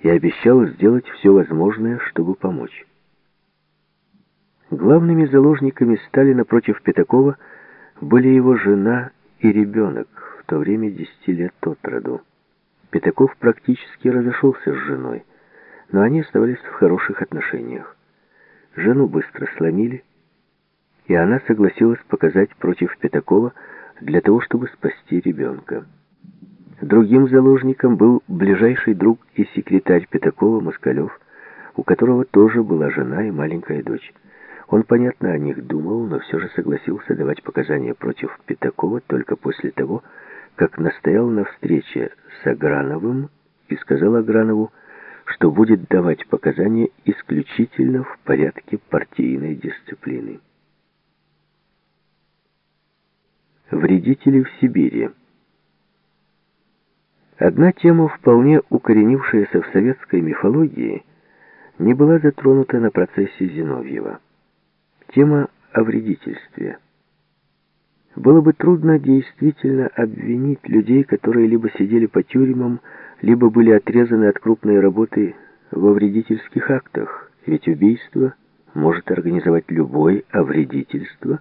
и обещал сделать все возможное, чтобы помочь. Главными заложниками Сталина против Пятакова были его жена и ребенок, в то время десяти лет от роду. Пятаков практически разошелся с женой, но они оставались в хороших отношениях. Жену быстро сломили, и она согласилась показать против Пятакова для того, чтобы спасти ребенка. Другим заложником был ближайший друг и секретарь Пятакова Москалев, у которого тоже была жена и маленькая дочь. Он, понятно, о них думал, но все же согласился давать показания против Пятакова только после того, как настоял на встрече с Аграновым и сказал Агранову, что будет давать показания исключительно в порядке партийной дисциплины. Вредители в Сибири Одна тема, вполне укоренившаяся в советской мифологии, не была затронута на процессе Зиновьева. Тема о вредительстве. Было бы трудно действительно обвинить людей, которые либо сидели по тюрьмам, либо были отрезаны от крупной работы во вредительских актах, ведь убийство может организовать любой, а вредительство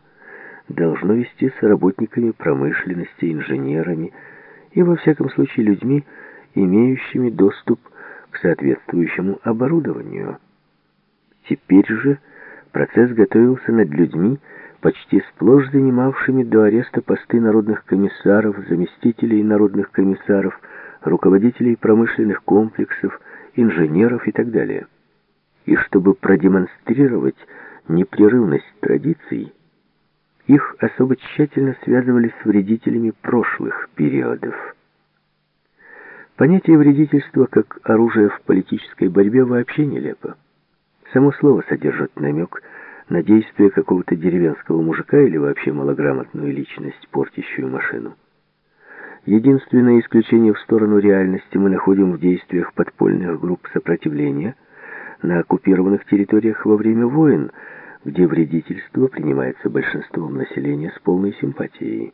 должно вести с работниками промышленности, инженерами и, во всяком случае, людьми, имеющими доступ к соответствующему оборудованию. Теперь же процесс готовился над людьми, почти сплошь занимавшими до ареста посты народных комиссаров, заместителей народных комиссаров, руководителей промышленных комплексов, инженеров и так далее. И чтобы продемонстрировать непрерывность традиций, их особо тщательно связывали с вредителями прошлых периодов. Понятие вредительства как оружие в политической борьбе вообще нелепо. Само слово содержит намек на действие какого-то деревенского мужика или вообще малограмотную личность, портящую машину. Единственное исключение в сторону реальности мы находим в действиях подпольных групп сопротивления на оккупированных территориях во время войн, где вредительство принимается большинством населения с полной симпатией.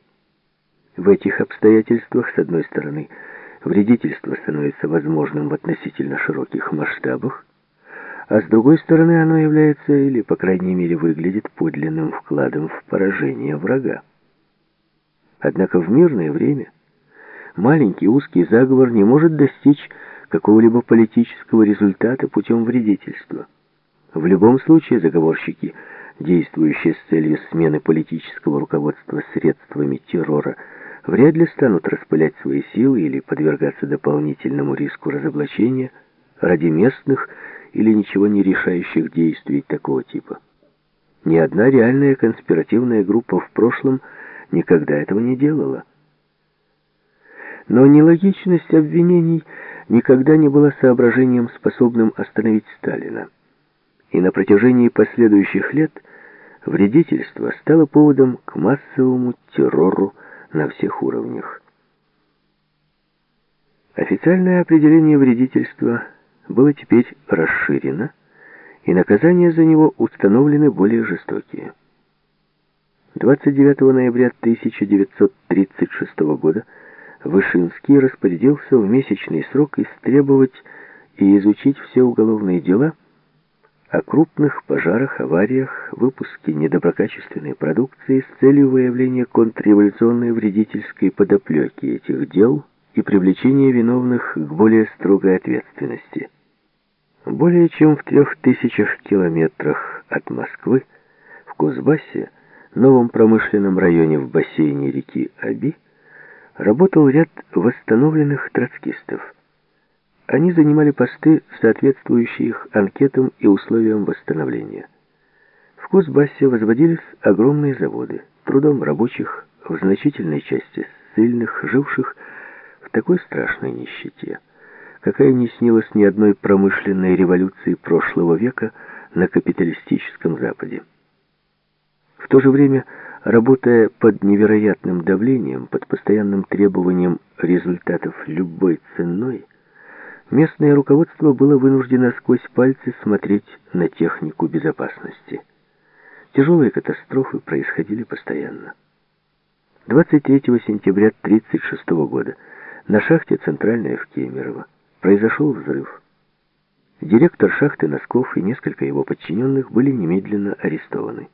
В этих обстоятельствах, с одной стороны, вредительство становится возможным в относительно широких масштабах, а с другой стороны оно является, или по крайней мере выглядит подлинным вкладом в поражение врага. Однако в мирное время маленький узкий заговор не может достичь какого-либо политического результата путем вредительства. В любом случае заговорщики, действующие с целью смены политического руководства средствами террора, вряд ли станут распылять свои силы или подвергаться дополнительному риску разоблачения ради местных или ничего не решающих действий такого типа. Ни одна реальная конспиративная группа в прошлом никогда этого не делала. Но нелогичность обвинений никогда не была соображением, способным остановить Сталина. И на протяжении последующих лет вредительство стало поводом к массовому террору на всех уровнях. Официальное определение вредительства было теперь расширено, и наказания за него установлены более жестокие. 29 ноября 1936 года Вышинский распорядился в месячный срок истребовать и изучить все уголовные дела о крупных пожарах, авариях, выпуске недоброкачественной продукции с целью выявления контрреволюционной вредительской подоплеки этих дел и привлечения виновных к более строгой ответственности. Более чем в трех тысячах километрах от Москвы, в Кузбассе, новом промышленном районе в бассейне реки Аби, работал ряд восстановленных троцкистов. Они занимали посты, соответствующие их анкетам и условиям восстановления. В Кузбассе возводились огромные заводы, трудом рабочих, в значительной части ссыльных, живших в такой страшной нищете какая не снилась ни одной промышленной революции прошлого века на капиталистическом Западе. В то же время, работая под невероятным давлением, под постоянным требованием результатов любой ценой, местное руководство было вынуждено сквозь пальцы смотреть на технику безопасности. Тяжелые катастрофы происходили постоянно. 23 сентября 1936 года на шахте «Центральная» в Кемерово произошел взрыв. Директор шахты Носков и несколько его подчиненных были немедленно арестованы.